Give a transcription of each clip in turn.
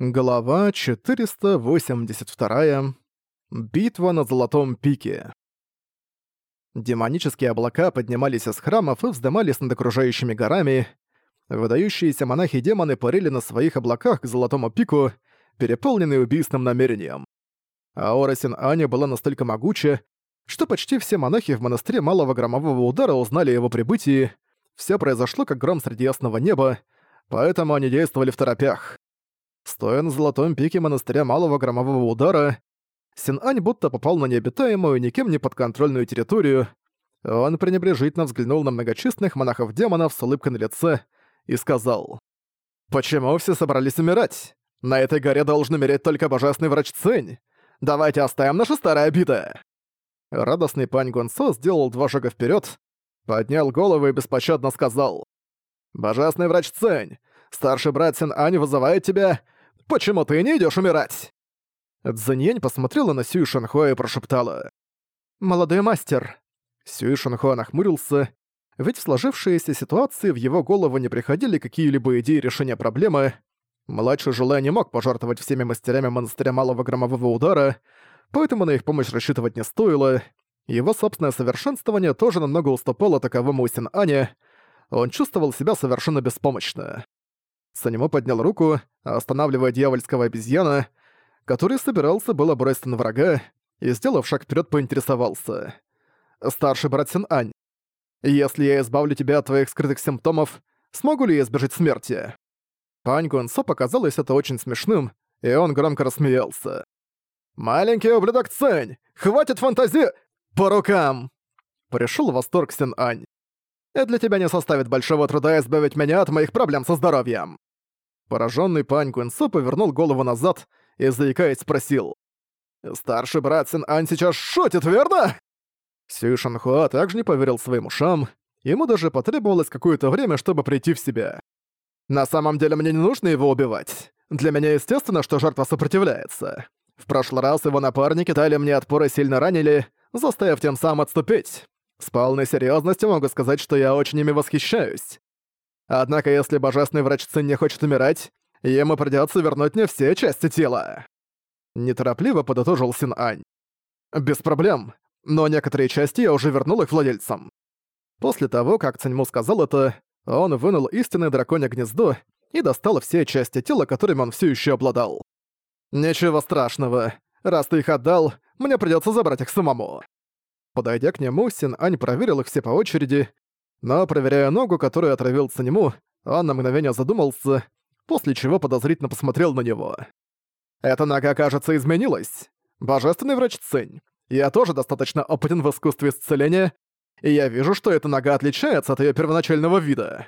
Глава 482. Битва на Золотом Пике. Демонические облака поднимались из храмов и вздымались над окружающими горами. Выдающиеся монахи-демоны парили на своих облаках к Золотому Пику, переполненные убийственным намерением. Аура Син-Ани была настолько могуча, что почти все монахи в монастыре Малого Громового Удара узнали о его прибытии. Все произошло как гром среди ясного неба, поэтому они действовали в торопях. Стоя на золотом пике монастыря Малого Громового Удара, Син-Ань будто попал на необитаемую, никем не подконтрольную территорию. Он пренебрежительно взглянул на многочисленных монахов-демонов с улыбкой на лице и сказал, «Почему все собрались умирать? На этой горе должен умереть только божественный врач Цинь. Давайте оставим наши старые обиды!» Радостный пань Гонсо сделал два шага вперед, поднял голову и беспощадно сказал, «Божественный врач Цинь, старший брат Син-Ань вызывает тебя, Почему ты не идёшь умирать?» Цзэньянь посмотрела на Сюй Шанхуа и прошептала. «Молодой мастер». Сюй Шанхуа нахмурился, ведь в сложившейся ситуации в его голову не приходили какие-либо идеи решения проблемы. Младший Жулай не мог пожертвовать всеми мастерами монастыря Малого Громового Удара, поэтому на их помощь рассчитывать не стоило. Его собственное совершенствование тоже намного уступало таковому у Син-Аня. Он чувствовал себя совершенно беспомощно. Санему поднял руку, останавливая дьявольского обезьяна, который собирался было броситься на врага, и, сделав шаг вперед, поинтересовался. «Старший брат Син-Ань, если я избавлю тебя от твоих скрытых симптомов, смогу ли я избежать смерти?» Пань Гунсо показалось это очень смешным, и он громко рассмеялся. «Маленький ублюдок Цэнь! Хватит фантази... По рукам!» Пришел в восторг Син-Ань. «И для тебя не составит большого труда избавить меня от моих проблем со здоровьем!» Пораженный Пань Гуэнсо повернул голову назад и, заикаясь, спросил. «Старший брат Син Ань сейчас шутит, верно?» Сюй Шанхуа также не поверил своим ушам. Ему даже потребовалось какое-то время, чтобы прийти в себя. «На самом деле мне не нужно его убивать. Для меня естественно, что жертва сопротивляется. В прошлый раз его напарники дали мне отпор и сильно ранили, заставив тем самым отступить. С полной серьезностью могу сказать, что я очень ими восхищаюсь. Однако если божественный врач Цинь не хочет умирать, ему придётся вернуть мне все части тела. Неторопливо подытожил Син Ань. Без проблем, но некоторые части я уже вернул их владельцам. После того, как Циньму сказал это, он вынул истинное драконье гнездо и достал все части тела, которыми он все еще обладал. «Ничего страшного. Раз ты их отдал, мне придется забрать их самому». Подойдя к нему, Син Ань проверил их все по очереди но, проверяя ногу, которую отравил Цанему, он на мгновение задумался, после чего подозрительно посмотрел на него. «Эта нога, кажется, изменилась. Божественный врач Цинь. Я тоже достаточно опытен в искусстве исцеления, и я вижу, что эта нога отличается от ее первоначального вида».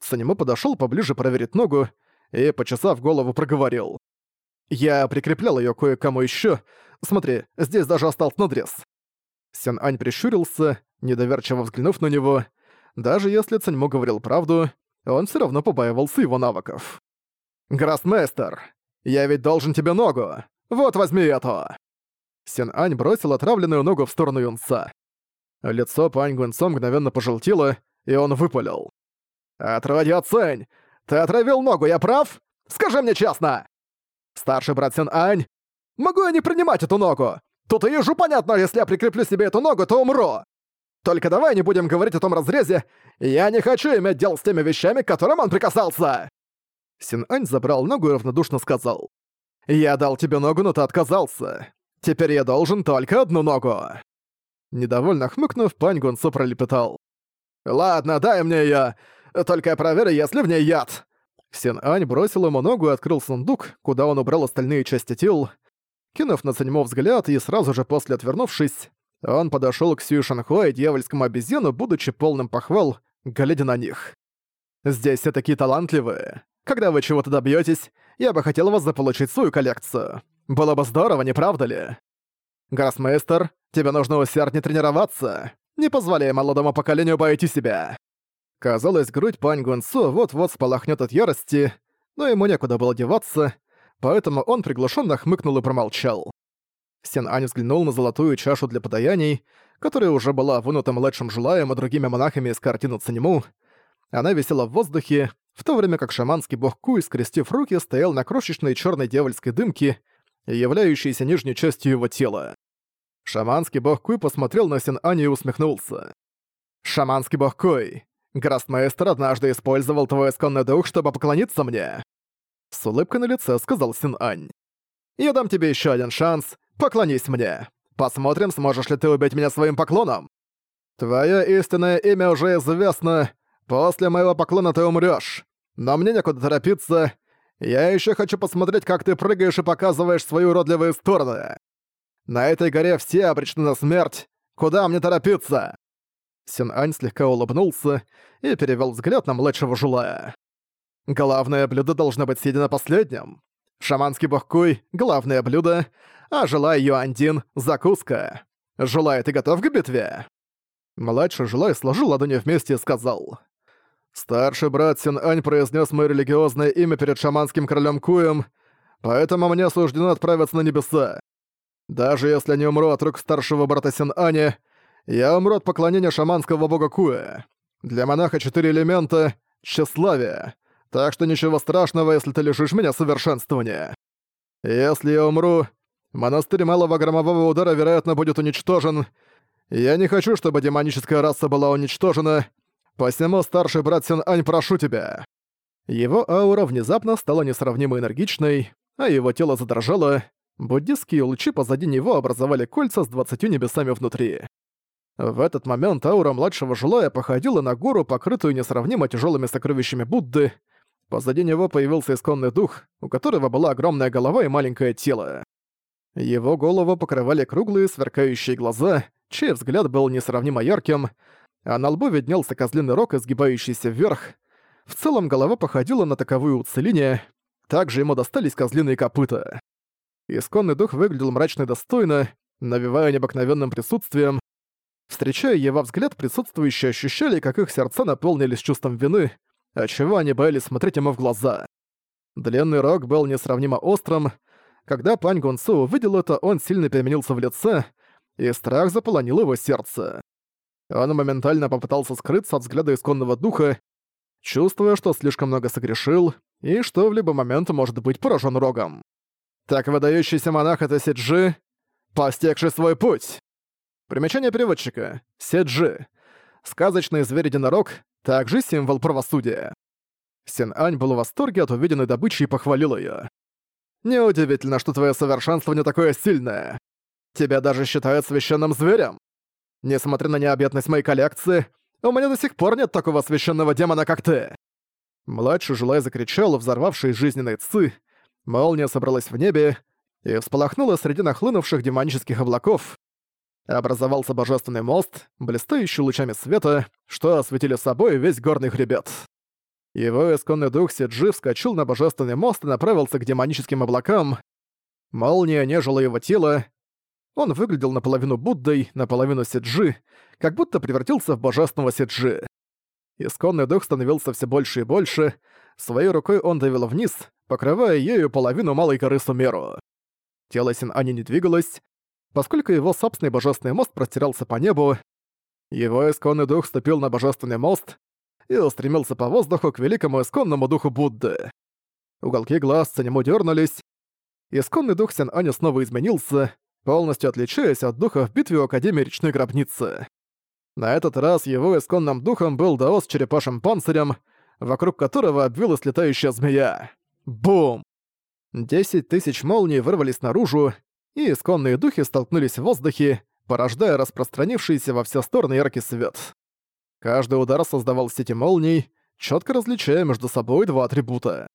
Цанему подошел поближе проверить ногу и, почесав голову, проговорил. «Я прикреплял ее кое-кому еще. Смотри, здесь даже остался надрез». Сян Ань прищурился, недоверчиво взглянув на него, даже если Циньмо говорил правду, он все равно побаивался его навыков. «Гроссмейстер, я ведь должен тебе ногу! Вот возьми это!» Сен Ань бросил отравленную ногу в сторону Юнца. Лицо Пань Гунцо мгновенно пожелтело, и он выпалил. «Отродья Цэнь! Ты отравил ногу, я прав? Скажи мне честно!» «Старший брат Сен Ань, могу я не принимать эту ногу? Тут и ежу понятно, если я прикреплю себе эту ногу, то умру!» Только давай не будем говорить о том разрезе. Я не хочу иметь дел с теми вещами, к которым он прикасался!» Син-Ань забрал ногу и равнодушно сказал. «Я дал тебе ногу, но ты отказался. Теперь я должен только одну ногу». Недовольно хмыкнув, Пань Гунцо пролепетал. «Ладно, дай мне её. Только я проверю, если в ней яд». Син-Ань бросил ему ногу и открыл сундук, куда он убрал остальные части тел. Кинув на Циньмо взгляд и сразу же после отвернувшись, он подошёл к Сью Шанхуа и дьявольскому обезьяну, будучи полным похвал, глядя на них. «Здесь все такие талантливые. Когда вы чего-то добьётесь, я бы хотел вас заполучить свою коллекцию. Было бы здорово, не правда ли? Гроссмейстер, тебе нужно усерднее тренироваться. Не позволяй молодому поколению обойти себя». Казалось, грудь Пань Гунсу вот-вот сполохнёт от ярости, но ему некуда было деваться, поэтому он приглушённо хмыкнул и промолчал. Сен Ань взглянул на золотую чашу для подаяний, которая уже была вынута младшим Жулаем и другими монахами из картины Цанему. Она висела в воздухе, в то время как шаманский бог Куй, скрестив руки, стоял на крошечной черной дьявольской дымке, являющейся нижней частью его тела. Шаманский бог Куй посмотрел на Син-Ани и усмехнулся. «Шаманский бог Куй, Грастмейстер однажды использовал твой исконный дух, чтобы поклониться мне!» С улыбкой на лице сказал Син-Ань. «Я дам тебе еще один шанс, поклонись мне. Посмотрим, сможешь ли ты убить меня своим поклоном. Твое истинное имя уже известно. После моего поклона ты умрёшь. Но мне некуда торопиться. Я ещё хочу посмотреть, как ты прыгаешь и показываешь свои уродливые стороны. На этой горе все обречены на смерть. Куда мне торопиться?» Син-Ань слегка улыбнулся и перевел взгляд на младшего Жулая. «Главное блюдо должно быть съедено последним. Шаманский бог Куй — главное блюдо, а Жулай Юандин — закуска. Жулай, ты готов к битве?» Младший Жулай сложил ладони вместе и сказал. «Старший брат Син-Ань произнес мое религиозное имя перед шаманским королем Куем, поэтому мне суждено отправиться на небеса. Даже если не умру от рук старшего брата Син-Аня, я умру от поклонения шаманского бога Куя. Для монаха четыре элемента — тщеславие, так что ничего страшного, если ты лишишь меня совершенствования. Если я умру, монастырь малого громового удара, вероятно, будет уничтожен. Я не хочу, чтобы демоническая раса была уничтожена, посему старший брат Син-Ань, прошу тебя». Его аура внезапно стала несравнимо энергичной, а его тело задрожало, Буддистские лучи позади него образовали кольца с двадцатью небесами внутри. В этот момент аура младшего жилая походила на гору, покрытую несравнимо тяжелыми сокровищами Будды. Позади него появился исконный дух, у которого была огромная голова и маленькое тело. Его голову покрывали круглые сверкающие глаза, чей взгляд был несравнимо ярким, а на лбу виднелся козлиный рог, изгибающийся вверх. В целом голова походила на таковую у Целине, также ему достались козлиные копыта. Исконный дух выглядел мрачно и достойно, навевая необыкновенным присутствием. Встречая его взгляд, присутствующие ощущали, как их сердца наполнились чувством вины, отчего они боялись смотреть ему в глаза. Длинный рог был несравнимо острым. Когда Пань Гунсу увидел это, он сильно переменился в лице, и страх заполонил его сердце. Он моментально попытался скрыться от взгляда исконного духа, чувствуя, что слишком много согрешил, и что в любой момент может быть поражен рогом. Так выдающийся монах — это Сиджи, постигший свой путь. Примечание переводчика. Сиджи. Сказочный зверь-единорог, также символ правосудия. Син-Ань был в восторге от увиденной добычи и похвалил её. «Неудивительно, что твое совершенство не такое сильное. Тебя даже считают священным зверем. Несмотря на необъятность моей коллекции, у меня до сих пор нет такого священного демона, как ты!» Младший Жулай закричал, взорвавший жизненные цы, Молния собралась в небе и всполохнула среди нахлынувших демонических облаков. Образовался божественный мост, блистающий лучами света, что осветили собой весь горный хребет. Его исконный дух Сиджи вскочил на божественный мост и направился к демоническим облакам. Молния нежила его тело. Он выглядел наполовину Буддой, наполовину Сиджи, как будто превратился в божественного Сиджи. Исконный дух становился все больше и больше, своей рукой он давил вниз, покрывая ею половину малой коры Сумеру. Тело Син-Ани не двигалось, поскольку его собственный божественный мост простирался по небу. Его исконный дух ступил на божественный мост и устремился по воздуху к великому исконному духу Будды. Уголки глаз Цанему дернулись. Исконный дух Син-Ани снова изменился, полностью отличаясь от духа в битве у Академии Речной Гробницы. На этот раз его исконным духом был Даос с черепашим панцирем, вокруг которого обвилась летающая змея. Бум! Десять тысяч молний вырвались наружу, и исконные духи столкнулись в воздухе, порождая распространившийся во все стороны яркий свет. Каждый удар создавал сети молний, четко различая между собой два атрибута.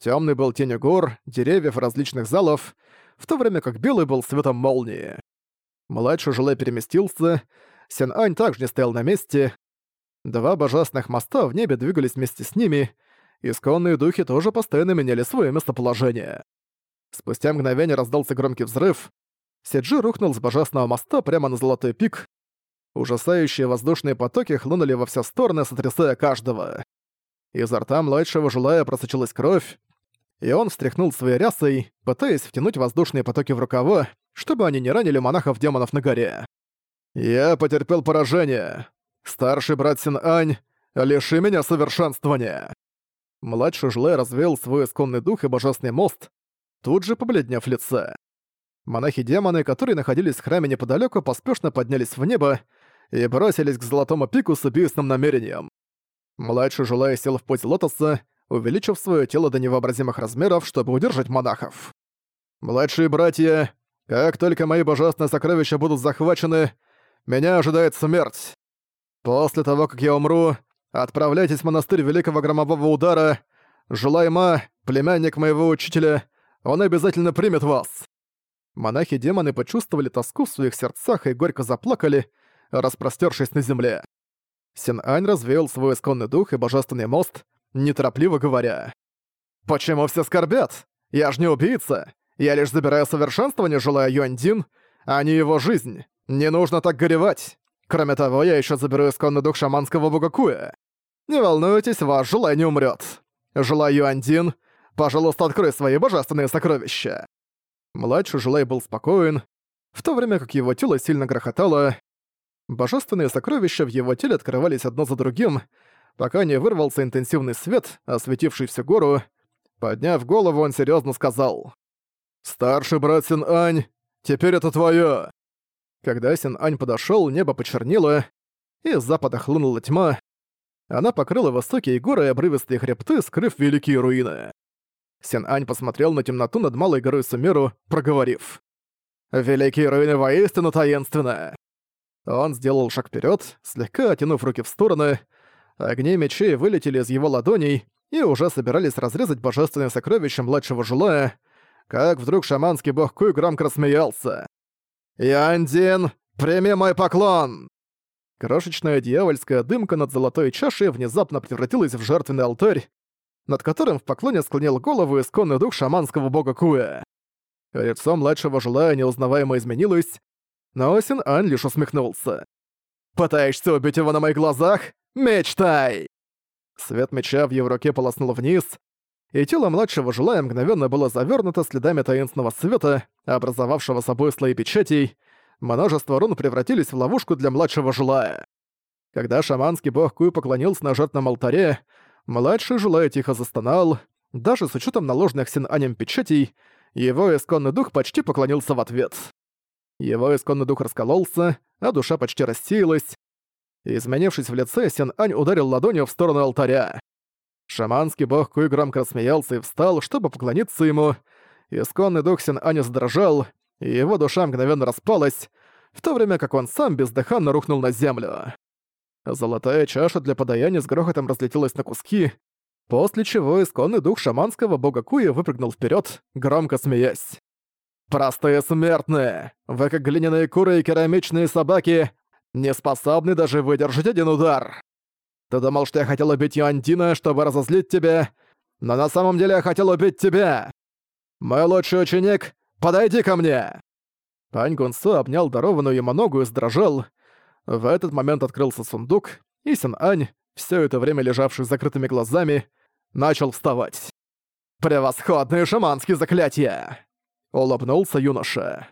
Темный был тенью гор, деревьев различных залов, в то время как белый был светом молнии. Младший желе переместился, Сен-Ань также не стоял на месте. Два божественных моста в небе двигались вместе с ними — исконные духи тоже постоянно меняли свое местоположение. Спустя мгновение раздался громкий взрыв. Сиджи рухнул с божественного моста прямо на золотой пик. Ужасающие воздушные потоки хлынули во все стороны, сотрясая каждого. Изо рта младшего желая просочилась кровь, и он встряхнул своей рясой, пытаясь втянуть воздушные потоки в рукава, чтобы они не ранили монахов-демонов на горе. «Я потерпел поражение. Старший брат Син-Ань, лиши меня совершенствования!» Младший Жле развеял свой исконный дух и божественный мост, тут же побледнев лице. Монахи-демоны, которые находились в храме неподалеку, поспешно поднялись в небо и бросились к золотому пику с убийственным намерением. Младший Жулай сел в позе лотоса, увеличив свое тело до невообразимых размеров, чтобы удержать монахов. «Младшие братья, как только мои божественные сокровища будут захвачены, меня ожидает смерть. После того, как я умру, отправляйтесь в монастырь Великого Громового Удара. Желайма, племянник моего учителя, он обязательно примет вас». Монахи-демоны почувствовали тоску в своих сердцах и горько заплакали, распростершись на земле. Син-Ань развеял свой исконный дух и божественный мост, неторопливо говоря. «Почему все скорбят? Я ж не убийца. Я лишь забираю совершенствование, желая Юаньдин, а не его жизнь. Не нужно так горевать. Кроме того, я еще заберу исконный дух шаманского бога Куя. Не волнуйтесь, ваш желай не умрет. Желаю Юаньдин, пожалуйста, открой свои божественные сокровища». Младший Желай был спокоен, в то время как его тело сильно грохотало. Божественные сокровища в его теле открывались одно за другим, пока не вырвался интенсивный свет, осветивший всю гору. Подняв голову, он серьезно сказал. «Старший брат Син-Ань, теперь это твоё!» Когда Син-Ань подошёл, небо почернело, и с запада хлынула тьма. Она покрыла высокие горы и обрывистые хребты, скрыв великие руины. Син-Ань посмотрел на темноту над малой горой Сумеру, проговорив. «Великие руины воистину таинственны!» Он сделал шаг вперед, слегка оттянув руки в стороны, Огни мечей вылетели из его ладоней и уже собирались разрезать божественное сокровище младшего Жулая, как вдруг шаманский бог Куй громко рассмеялся. «Яндин, прими мой поклон!» Крошечная дьявольская дымка над золотой чашей внезапно превратилась в жертвенный алтарь, над которым в поклоне склонил голову исконный дух шаманского бога Куя. Лицо младшего Жулая неузнаваемо изменилось, но Осин Ан лишь усмехнулся. «Пытаешься убить его на моих глазах? Мечтай!» Свет меча в его руке полоснул вниз, и тело младшего желая мгновенно было завернуто следами таинственного света, образовавшего собой слои печатей. Множество рун превратились в ловушку для младшего желая. Когда шаманский бог Куй поклонился на жертвном алтаре, младший желая тихо застонал, даже с учетом наложенных син-анем печатей, его исконный дух почти поклонился в ответ. Его исконный дух раскололся, а душа почти рассеялась, Изменившись в лице, Сен-Ань ударил ладонью в сторону алтаря. Шаманский бог Куй громко рассмеялся и встал, чтобы поклониться ему. Исконный дух Сен-Аня задрожал, и его душа мгновенно распалась, в то время как он сам бездыханно рухнул на землю. Золотая чаша для подаяния с грохотом разлетелась на куски, после чего исконный дух шаманского бога Куя выпрыгнул вперед, громко смеясь. «Простые смертные! Вы как глиняные куры и керамичные собаки, не способны даже выдержать один удар. Ты думал, что я хотел убить Юандина, чтобы разозлить тебя, но на самом деле я хотел убить тебя. Мой лучший ученик, подойди ко мне!» Пань Гунсу обнял дарованную ему ногу и сдрожал. В этот момент открылся сундук, и Син Ань, все это время лежавший с закрытыми глазами, начал вставать. «Превосходные шаманские заклятия!» — улыбнулся юноша.